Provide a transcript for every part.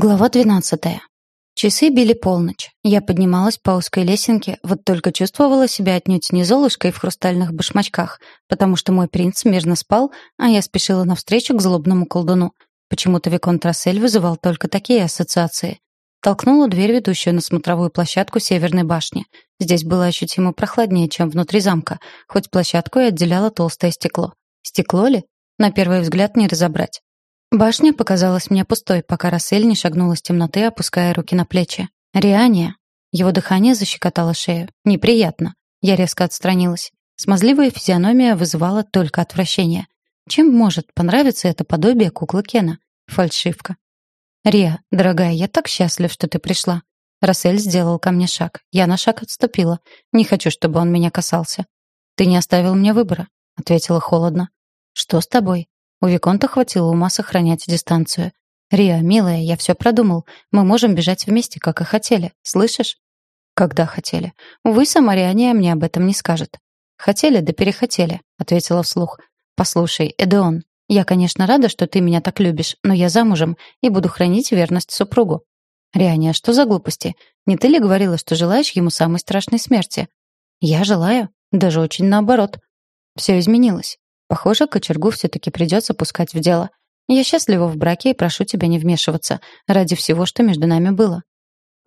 Глава двенадцатая. Часы били полночь. Я поднималась по узкой лесенке, вот только чувствовала себя отнюдь не золушкой в хрустальных башмачках, потому что мой принц мирно спал, а я спешила навстречу к злобному колдуну. Почему-то Виконт Рассель вызывал только такие ассоциации. Толкнула дверь, ведущую на смотровую площадку Северной башни. Здесь было ощутимо прохладнее, чем внутри замка, хоть площадку и отделяло толстое стекло. Стекло ли? На первый взгляд не разобрать. Башня показалась мне пустой, пока Рассель не шагнула с темноты, опуская руки на плечи. Риания. Его дыхание защекотало шею. Неприятно. Я резко отстранилась. Смазливая физиономия вызывала только отвращение. Чем может понравиться это подобие куклы Кена? Фальшивка. «Риа, дорогая, я так счастлив, что ты пришла». Рассель сделал ко мне шаг. Я на шаг отступила. Не хочу, чтобы он меня касался. «Ты не оставил мне выбора», — ответила холодно. «Что с тобой?» У Виконта хватило ума сохранять дистанцию. «Риа, милая, я все продумал. Мы можем бежать вместе, как и хотели. Слышишь?» «Когда хотели?» «Увы, сама Риания мне об этом не скажет». «Хотели, да перехотели», — ответила вслух. «Послушай, Эдеон, я, конечно, рада, что ты меня так любишь, но я замужем и буду хранить верность супругу». «Риания, что за глупости? Не ты ли говорила, что желаешь ему самой страшной смерти?» «Я желаю. Даже очень наоборот. Все изменилось. Похоже, кочергу все-таки придется пускать в дело. Я счастлива в браке и прошу тебя не вмешиваться. Ради всего, что между нами было».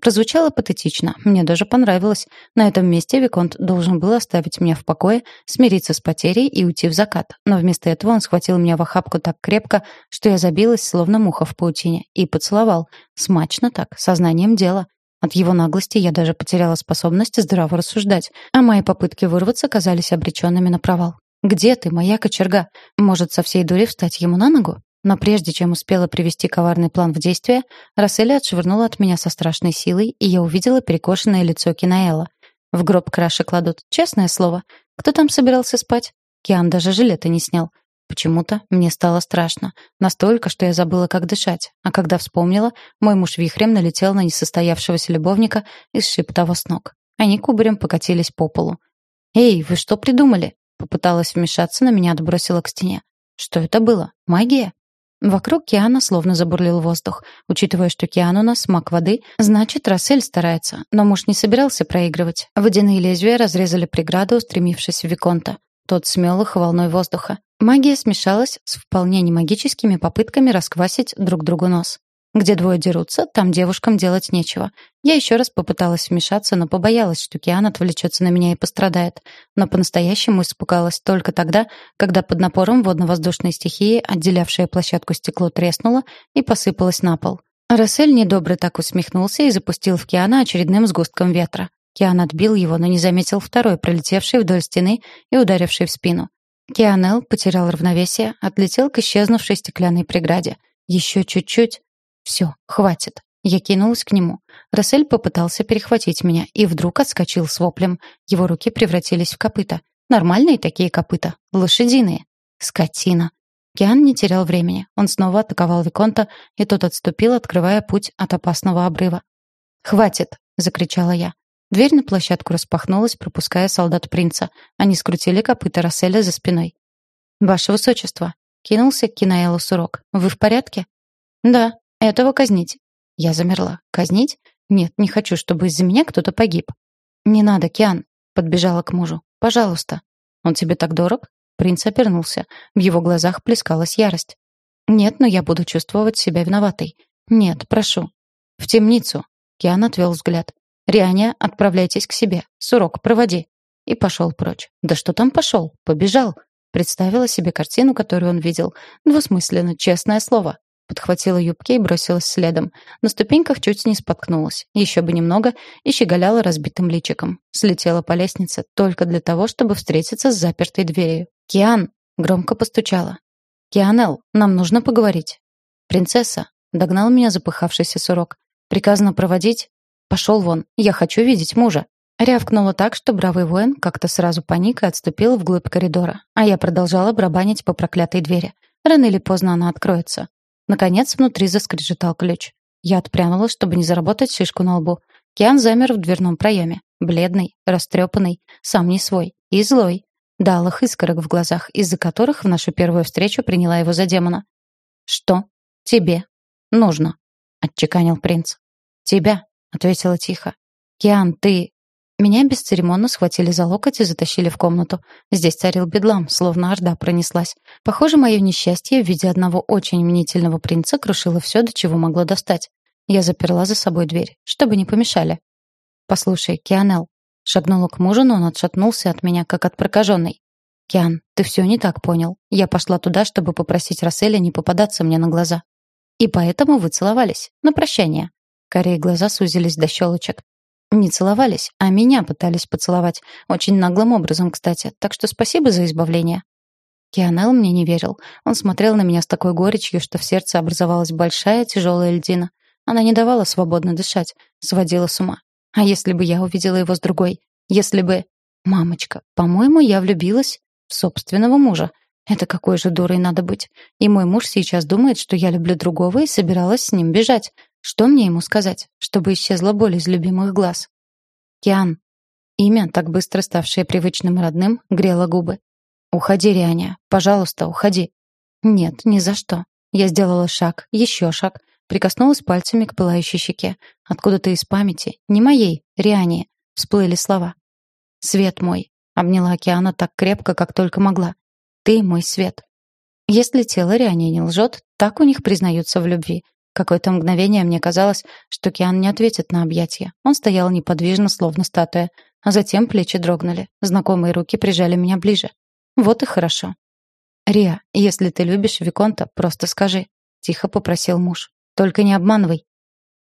Прозвучало патетично. Мне даже понравилось. На этом месте Виконт должен был оставить меня в покое, смириться с потерей и уйти в закат. Но вместо этого он схватил меня в охапку так крепко, что я забилась, словно муха в паутине, и поцеловал. Смачно так, сознанием дела. От его наглости я даже потеряла способность здраво рассуждать, а мои попытки вырваться казались обреченными на провал. «Где ты, моя кочерга? Может, со всей дури встать ему на ногу?» Но прежде чем успела привести коварный план в действие, Расселя отшвырнула от меня со страшной силой, и я увидела перекошенное лицо Кинаэла. В гроб краши кладут, честное слово. Кто там собирался спать? Киан даже жилета не снял. Почему-то мне стало страшно. Настолько, что я забыла, как дышать. А когда вспомнила, мой муж вихрем налетел на несостоявшегося любовника и сшиб того с ног. Они кубарем покатились по полу. «Эй, вы что придумали?» Попыталась вмешаться, но меня отбросило к стене. Что это было? Магия? Вокруг Киана словно забурлил воздух. Учитывая, что Киан у нас маг воды, значит, Рассель старается. Но муж не собирался проигрывать. Водяные лезвия разрезали преграду, устремившись в Виконта. Тот смел их волной воздуха. Магия смешалась с вполне немагическими попытками расквасить друг другу нос. Где двое дерутся, там девушкам делать нечего. Я еще раз попыталась вмешаться, но побоялась, что Киан отвлечется на меня и пострадает. Но по-настоящему испугалась только тогда, когда под напором водно-воздушной стихии, отделявшая площадку стекло, треснуло и посыпалось на пол. Рассель недобро так усмехнулся и запустил в Киана очередным сгустком ветра. Киан отбил его, но не заметил второй, пролетевший вдоль стены и ударивший в спину. Кианел потерял равновесие, отлетел к исчезнувшей стеклянной преграде. Еще чуть-чуть, все, хватит. Я кинулась к нему. Рассель попытался перехватить меня и вдруг отскочил с воплем. Его руки превратились в копыта. Нормальные такие копыта. Лошадиные. Скотина. Киан не терял времени. Он снова атаковал Виконта, и тот отступил, открывая путь от опасного обрыва. «Хватит!» — закричала я. Дверь на площадку распахнулась, пропуская солдат принца. Они скрутили копыта Расселя за спиной. «Ваше высочество!» — кинулся к Кинаэлу Сурок. «Вы в порядке?» «Да», этого казнить. Я замерла. Казнить? Нет, не хочу, чтобы из-за меня кто-то погиб. Не надо, Киан, подбежала к мужу. Пожалуйста. Он тебе так дорог? Принц обернулся. В его глазах плескалась ярость. Нет, но я буду чувствовать себя виноватой. Нет, прошу. В темницу. Киан отвел взгляд. Рианя, отправляйтесь к себе. Сурок, проводи. И пошел прочь. Да что там пошел? Побежал. Представила себе картину, которую он видел. Двусмысленно, честное слово. Подхватила юбки и бросилась следом. На ступеньках чуть не споткнулась. Еще бы немного и щеголяла разбитым личиком. Слетела по лестнице только для того, чтобы встретиться с запертой дверью. «Киан!» — громко постучала. «Кианел, нам нужно поговорить». «Принцесса!» — догнал меня запыхавшийся сурок. «Приказано проводить?» «Пошел вон, я хочу видеть мужа». Рявкнула так, что бравый воин как-то сразу паник и отступил вглубь коридора, а я продолжала барабанить по проклятой двери. Рано или поздно она откроется. Наконец внутри заскрежетал ключ. Я отпрянула, чтобы не заработать шишку на лбу. Киан замер в дверном проеме. Бледный, растрепанный, сам не свой. И злой. До алых искорок в глазах, из-за которых в нашу первую встречу приняла его за демона. «Что тебе нужно?» — отчеканил принц. «Тебя», — ответила тихо. «Киан, ты...» Меня бесцеремонно схватили за локоть и затащили в комнату. Здесь царил бедлам, словно орда пронеслась. Похоже, мое несчастье в виде одного очень мнительного принца крушило все, до чего могло достать. Я заперла за собой дверь, чтобы не помешали. «Послушай, Кианел». Шагнула к мужу, но он отшатнулся от меня, как от прокаженной. «Киан, ты все не так понял. Я пошла туда, чтобы попросить Расселя не попадаться мне на глаза. И поэтому вы целовались. На прощание». Корее глаза сузились до щелочек. Не целовались, а меня пытались поцеловать. Очень наглым образом, кстати. Так что спасибо за избавление. Кианел мне не верил. Он смотрел на меня с такой горечью, что в сердце образовалась большая тяжелая льдина. Она не давала свободно дышать, сводила с ума. А если бы я увидела его с другой? Если бы... Мамочка, по-моему, я влюбилась в собственного мужа. Это какой же дурой надо быть. И мой муж сейчас думает, что я люблю другого и собиралась с ним бежать. Что мне ему сказать, чтобы исчезла боль из любимых глаз? Киан. Имя, так быстро ставшее привычным родным, грело губы. «Уходи, Рианя. Пожалуйста, уходи». «Нет, ни за что». Я сделала шаг, еще шаг, прикоснулась пальцами к пылающей щеке. Откуда-то из памяти, не моей, Риане, всплыли слова. «Свет мой», — обняла океана так крепко, как только могла. «Ты мой свет». Если тело Риане не лжет, так у них признаются в любви. Какое-то мгновение мне казалось, что Киан не ответит на объятия. Он стоял неподвижно, словно статуя. А затем плечи дрогнули. Знакомые руки прижали меня ближе. Вот и хорошо. «Риа, если ты любишь Виконта, просто скажи», — тихо попросил муж. «Только не обманывай».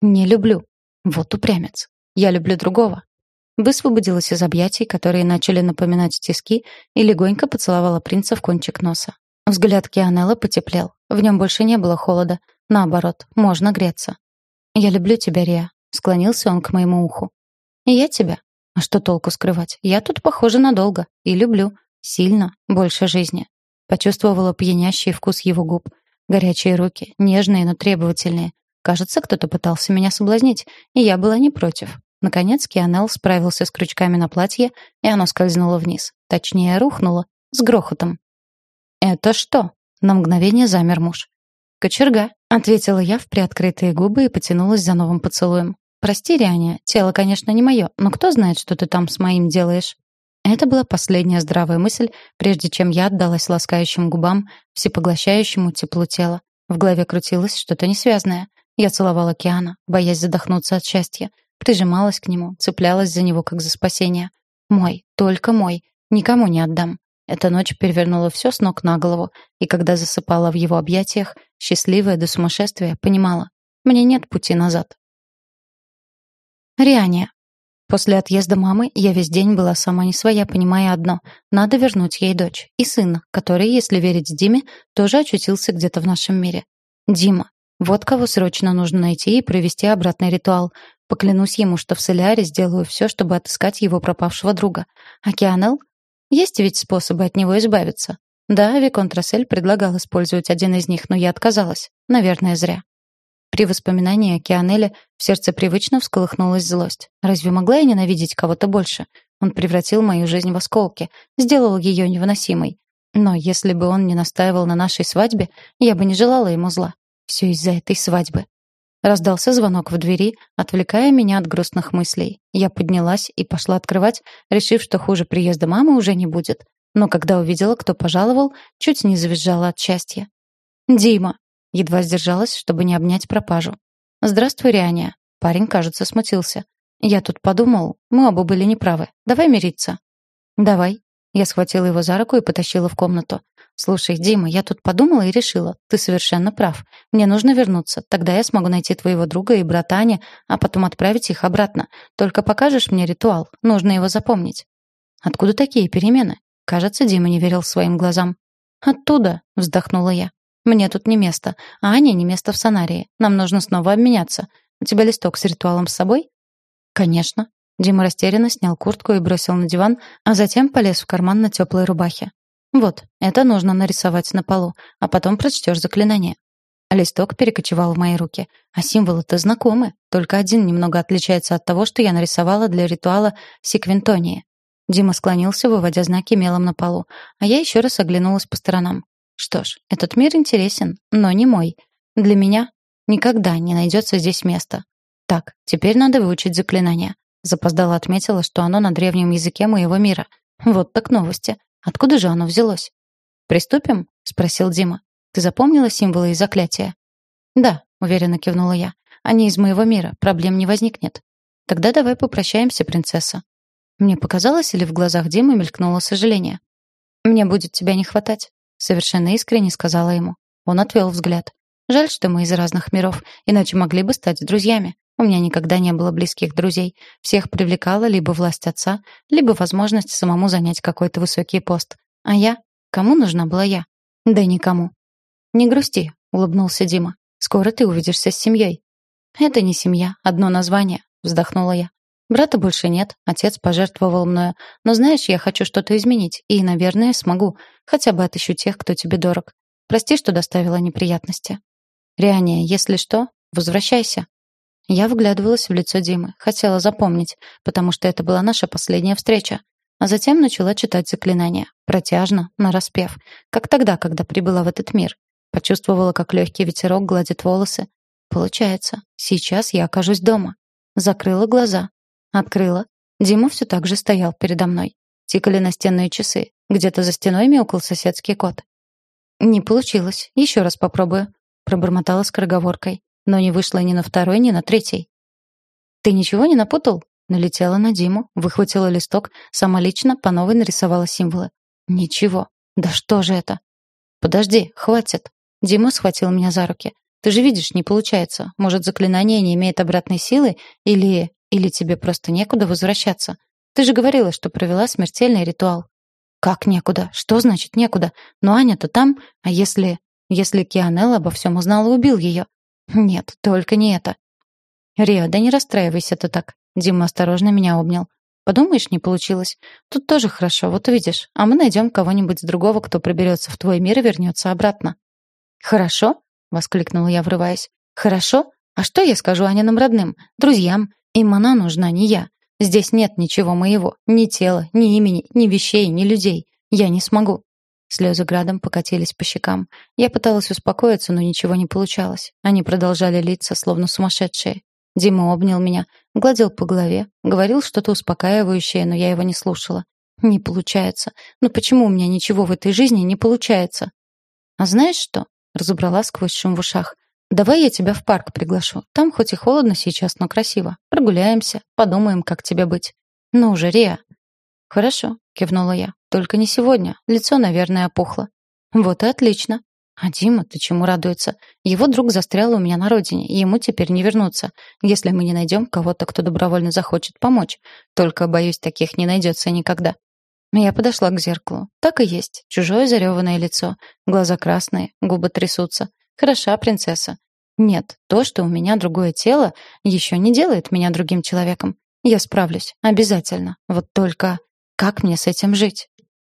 «Не люблю». Вот упрямец. «Я люблю другого». Высвободилась из объятий, которые начали напоминать тиски, и легонько поцеловала принца в кончик носа. Взгляд Кианелла потеплел. В нем больше не было холода. Наоборот, можно греться. «Я люблю тебя, Риа», — склонился он к моему уху. «И я тебя. А что толку скрывать? Я тут похожа надолго. И люблю. Сильно. Больше жизни». Почувствовала пьянящий вкус его губ. Горячие руки, нежные, но требовательные. Кажется, кто-то пытался меня соблазнить, и я была не против. Наконец Кианел справился с крючками на платье, и оно скользнуло вниз. Точнее, рухнуло. С грохотом. «Это что?» На мгновение замер муж. «Кочерга», — ответила я в приоткрытые губы и потянулась за новым поцелуем. «Прости, Рианя, тело, конечно, не мое, но кто знает, что ты там с моим делаешь?» Это была последняя здравая мысль, прежде чем я отдалась ласкающим губам, всепоглощающему теплу тела. В голове крутилось что-то несвязное. Я целовала Киана, боясь задохнуться от счастья. Прижималась к нему, цеплялась за него, как за спасение. Мой, только мой, никому не отдам. Эта ночь перевернула все с ног на голову, и когда засыпала в его объятиях, счастливая до сумасшествия, понимала, мне нет пути назад. Риане. После отъезда мамы я весь день была сама не своя, понимая одно — надо вернуть ей дочь и сына, который, если верить Диме, тоже очутился где-то в нашем мире. Дима. Вот кого срочно нужно найти и провести обратный ритуал. Поклянусь ему, что в Соляре сделаю все, чтобы отыскать его пропавшего друга. А Кианел есть ведь способы от него избавиться. Да, Виконт Рассель предлагал использовать один из них, но я отказалась. Наверное, зря. При воспоминании о Кианеле в сердце привычно всколыхнулась злость. Разве могла я ненавидеть кого-то больше? Он превратил мою жизнь в осколки, сделал ее невыносимой. Но если бы он не настаивал на нашей свадьбе, я бы не желала ему зла. Все из-за этой свадьбы. Раздался звонок в двери, отвлекая меня от грустных мыслей. Я поднялась и пошла открывать, решив, что хуже приезда мамы уже не будет. Но когда увидела, кто пожаловал, чуть не завизжала от счастья. «Дима!» Едва сдержалась, чтобы не обнять пропажу. «Здравствуй, Рианя!» Парень, кажется, смутился. «Я тут подумал, мы оба были неправы. Давай мириться». «Давай». Я схватила его за руку и потащила в комнату. «Слушай, Дима, я тут подумала и решила. Ты совершенно прав. Мне нужно вернуться. Тогда я смогу найти твоего друга и брата Ани, а потом отправить их обратно. Только покажешь мне ритуал. Нужно его запомнить». «Откуда такие перемены?» Кажется, Дима не верил своим глазам. «Оттуда», — вздохнула я. «Мне тут не место, а Ане не место в сонарии. Нам нужно снова обменяться. У тебя листок с ритуалом с собой?» «Конечно». Дима растерянно снял куртку и бросил на диван, а затем полез в карман на теплой рубахе. Вот, это нужно нарисовать на полу, а потом прочтешь заклинание. Листок перекочевал в мои руки. А символы-то знакомы, только один немного отличается от того, что я нарисовала для ритуала секвентонии. Дима склонился, выводя знаки мелом на полу, а я еще раз оглянулась по сторонам. Что ж, этот мир интересен, но не мой. Для меня Никогда не найдется здесь места. Так, теперь надо выучить заклинание. Запоздала отметила, что оно на древнем языке моего мира. Вот так новости. Откуда же оно взялось? «Приступим?» — спросил Дима. «Ты запомнила символы и заклятия?» «Да», — уверенно кивнула я. «Они из моего мира, проблем не возникнет». «Тогда давай попрощаемся, принцесса». Мне показалось, или в глазах Димы мелькнуло сожаление. «Мне будет тебя не хватать», — совершенно искренне сказала ему. Он отвел взгляд. «Жаль, что мы из разных миров, иначе могли бы стать друзьями. У меня никогда не было близких друзей. Всех привлекала либо власть отца, либо возможность самому занять какой-то высокий пост. А я? Кому нужна была я? Да никому. «Не грусти», — улыбнулся Дима. «Скоро ты увидишься с семьей». «Это не семья, одно название», — вздохнула я. «Брата больше нет, отец пожертвовал мною. Но знаешь, я хочу что-то изменить, и, наверное, смогу. Хотя бы отыщу тех, кто тебе дорог. Прости, что доставила неприятности». «Риания, если что, возвращайся». Я вглядывалась в лицо Димы, хотела запомнить, потому что это была наша последняя встреча. А затем начала читать заклинания, протяжно, нараспев, как тогда, когда прибыла в этот мир. Почувствовала, как легкий ветерок гладит волосы. Получается, сейчас я окажусь дома. Закрыла глаза. Открыла. Дима все так же стоял передо мной. Тикали настенные часы. Где-то за стеной мяукал соседский кот. «Не получилось. Еще раз попробую», — пробормотала скороговоркой но не вышла ни на второй, ни на третий. «Ты ничего не напутал?» Налетела на Диму, выхватила листок, сама лично по новой нарисовала символы. «Ничего. Да что же это?» «Подожди, хватит». Дима схватил меня за руки. «Ты же видишь, не получается. Может, заклинание не имеет обратной силы? Или... Или тебе просто некуда возвращаться? Ты же говорила, что провела смертельный ритуал». «Как некуда? Что значит некуда? Но Аня-то там, а если... Если Кианел обо всем узнал и убил ее? Нет, только не это. Рио, да не расстраивайся ты так. Дима осторожно меня обнял. Подумаешь, не получилось. Тут тоже хорошо, вот увидишь. А мы найдем кого-нибудь другого, кто проберется в твой мир и вернется обратно. Хорошо? воскликнула я, врываясь. Хорошо? А что я скажу Аниным родным, друзьям? Им она нужна, не я. Здесь нет ничего моего, ни тела, ни имени, ни вещей, ни людей. Я не смогу. Слезы градом покатились по щекам. Я пыталась успокоиться, но ничего не получалось. Они продолжали литься, словно сумасшедшие. Дима обнял меня, гладил по голове, говорил что-то успокаивающее, но я его не слушала. Не получается. Ну почему у меня ничего в этой жизни не получается? А знаешь что? Разобрала сквозь шум в ушах. Давай я тебя в парк приглашу. Там хоть и холодно сейчас, но красиво. Прогуляемся, подумаем, как тебе быть. Ну уже, Риа. Хорошо, кивнула я. Только не сегодня. Лицо, наверное, опухло. Вот и отлично. А Дима, ты чему радуется? Его друг застрял у меня на родине, и ему теперь не вернуться, если мы не найдем кого-то, кто добровольно захочет помочь. Только, боюсь, таких не найдется никогда. Я подошла к зеркалу. Так и есть. Чужое зареванное лицо. Глаза красные, губы трясутся. Хороша принцесса. Нет, то, что у меня другое тело, еще не делает меня другим человеком. Я справлюсь. Обязательно. Вот только как мне с этим жить?